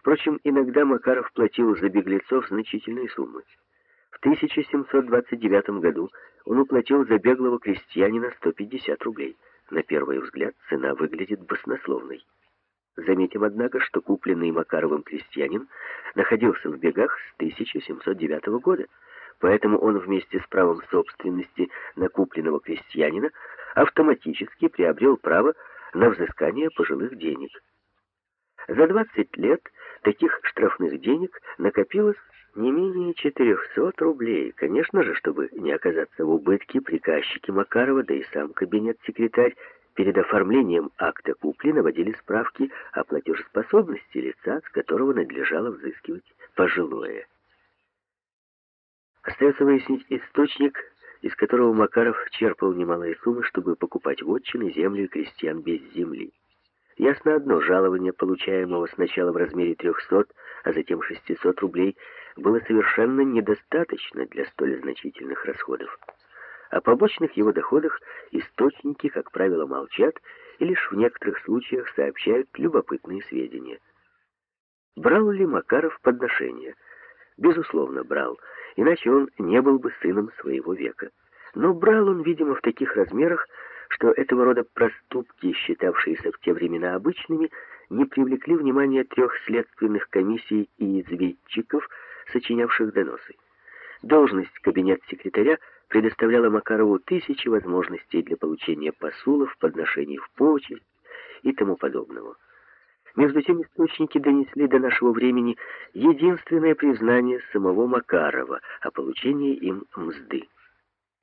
Впрочем, иногда Макаров платил за беглецов значительные суммы. В 1729 году он уплатил за беглого крестьянина 150 рублей. На первый взгляд цена выглядит баснословной. Заметим, однако, что купленный Макаровым крестьянин находился в бегах с 1709 года, поэтому он вместе с правом собственности на купленного крестьянина автоматически приобрел право на взыскание пожилых денег. За 20 лет таких штрафных денег накопилось не менее 400 рублей. Конечно же, чтобы не оказаться в убытке, приказчики Макарова, да и сам кабинет-секретарь перед оформлением акта купли наводили справки о платежеспособности лица, с которого надлежало взыскивать пожилое. Остается выяснить источник, из которого Макаров черпал немалые суммы, чтобы покупать вотчины, землю и крестьян без земли. Ясно одно, жалование, получаемого сначала в размере 300, а затем 600 рублей, было совершенно недостаточно для столь значительных расходов. О побочных его доходах источники, как правило, молчат и лишь в некоторых случаях сообщают любопытные сведения. Брал ли Макаров подношения? Безусловно, брал, иначе он не был бы сыном своего века. Но брал он, видимо, в таких размерах, что этого рода проступки, считавшиеся в те времена обычными, не привлекли внимания трех следственных комиссий и изведчиков, сочинявших доносы. Должность кабинет-секретаря предоставляла Макарову тысячи возможностей для получения посулов, подношений в почесть и тому подобного. Между тем источники донесли до нашего времени единственное признание самого Макарова о получении им мзды.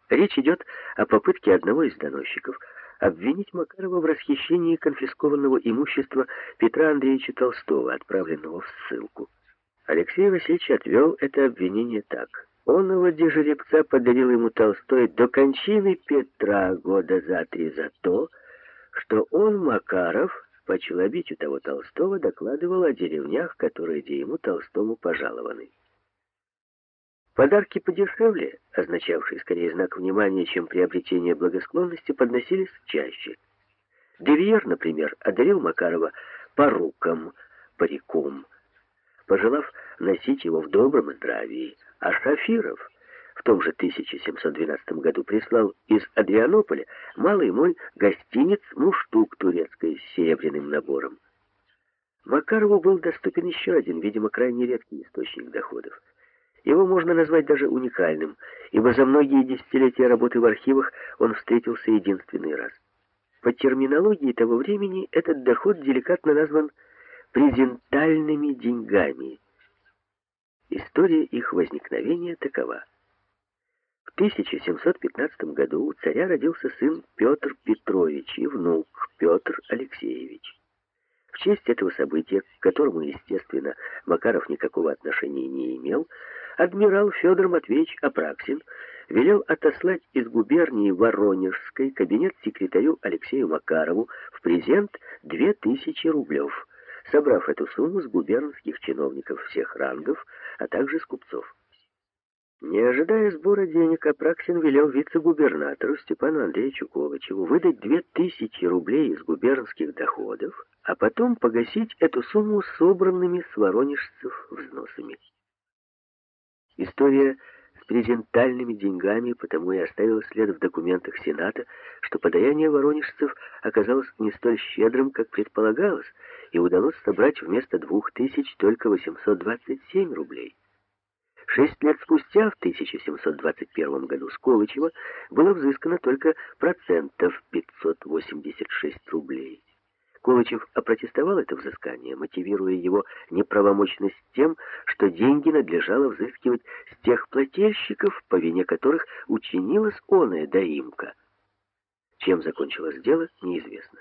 Речь идет о попытке одного из доносчиков обвинить Макарова в расхищении конфискованного имущества Петра Андреевича Толстого, отправленного в ссылку. Алексей Васильевич отвел это обвинение так. Онного жеребца подарил ему Толстой до кончины Петра года за три за то, что он, Макаров, по челобитию того Толстого, докладывал о деревнях, которые ему Толстому пожалованы. Подарки подешевле, означавшие скорее знак внимания, чем приобретение благосклонности, подносились чаще. Девьер, например, одарил Макарова поруком, париком, пожелав носить его в добром здравии, а Шафиров в том же 1712 году прислал из Адрианополя малый мой гостиниц муштук турецкой с серебряным набором. Макарову был доступен еще один, видимо, крайне редкий источник доходов — его можно назвать даже уникальным, ибо за многие десятилетия работы в архивах он встретился единственный раз. По терминологии того времени этот доход деликатно назван презентальными деньгами. История их возникновения такова. В 1715 году у царя родился сын Петр Петрович и внук Петр Алексеевич. В честь этого события, к которому, естественно, Макаров никакого отношения не имел, адмирал Федор Матвеевич Апраксин велел отослать из губернии Воронежской кабинет секретарю Алексею Макарову в презент 2000 рублев, собрав эту сумму с губернских чиновников всех рангов, а также с купцов. Не ожидая сбора денег, Апраксин велел вице-губернатору Степану Андреевичу Ковачеву выдать 2000 рублей из губернских доходов, а потом погасить эту сумму собранными с воронежцев взносами. История с презентальными деньгами потому и оставила след в документах Сената, что подаяние воронежцев оказалось не столь щедрым, как предполагалось, и удалось собрать вместо двух тысяч только 827 рублей. Шесть лет спустя, в 1721 году, с Колычева было взыскано только процентов 586 рублей. Колычев опротестовал это взыскание, мотивируя его неправомочность тем, что деньги надлежало взыскивать с тех плательщиков, по вине которых учинилась оная доимка. Чем закончилось дело, неизвестно.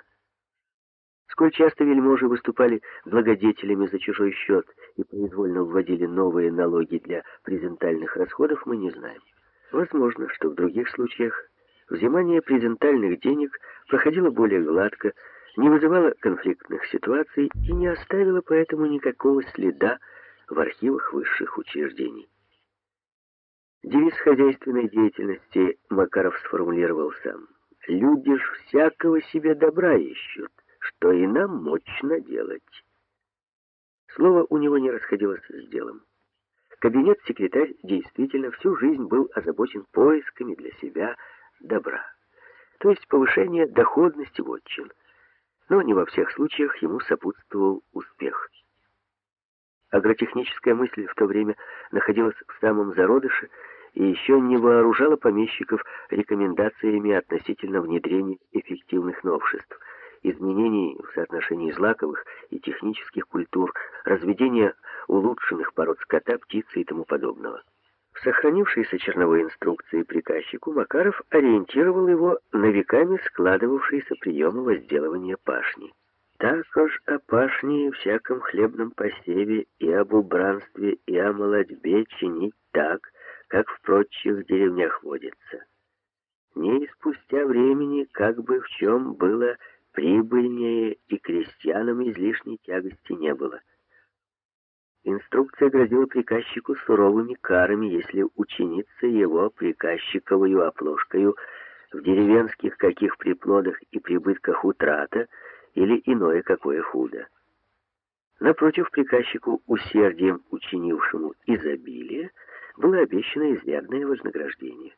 Сколь часто вельможи выступали благодетелями за чужой счет и произвольно вводили новые налоги для презентальных расходов, мы не знаем. Возможно, что в других случаях взимание презентальных денег проходило более гладко, не вызывала конфликтных ситуаций и не оставила поэтому никакого следа в архивах высших учреждений. Девиз хозяйственной деятельности Макаров сформулировал сам. «Люди ж всякого себе добра ищут, что и нам мощно делать». Слово у него не расходилось с делом. Кабинет-секретарь действительно всю жизнь был озабочен поисками для себя добра, то есть повышение доходности вотчин. Но не во всех случаях ему сопутствовал успех. Агротехническая мысль в то время находилась в самом зародыше и еще не вооружала помещиков рекомендациями относительно внедрения эффективных новшеств – изменений в соотношении злаковых и технических культур, разведения улучшенных пород скота, птицы и тому подобного. В сохранившейся черновой инструкции приказчику Макаров ориентировал его на веками складывавшиеся приемы возделывания пашни. Також о пашне и всяком хлебном посеве и об убранстве и о молодьбе чинить так, как в прочих деревнях водится. Не спустя времени, как бы в чем было прибыльнее, и крестьянам излишней тягости не было. Инструкция грозила приказчику суровыми карами, если ученица его приказчиковую оплошкою в деревенских каких приплодах и прибытках утрата или иное какое худо. Напротив, приказчику усердием учинившему изобилие было обещано изрядное вознаграждение.